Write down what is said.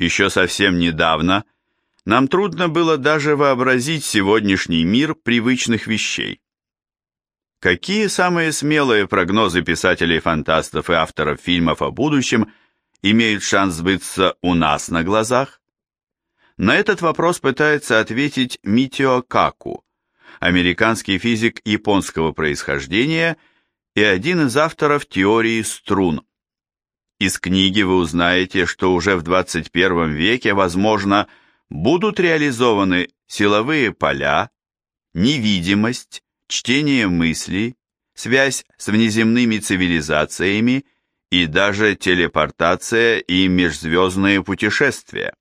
Еще совсем недавно нам трудно было даже вообразить сегодняшний мир привычных вещей. Какие самые смелые прогнозы писателей-фантастов и авторов фильмов о будущем имеют шанс сбыться у нас на глазах? На этот вопрос пытается ответить Митио Каку, американский физик японского происхождения и один из авторов теории струн. Из книги вы узнаете, что уже в 21 веке, возможно, будут реализованы силовые поля, невидимость, чтение мыслей, связь с внеземными цивилизациями и даже телепортация и межзвездные путешествия.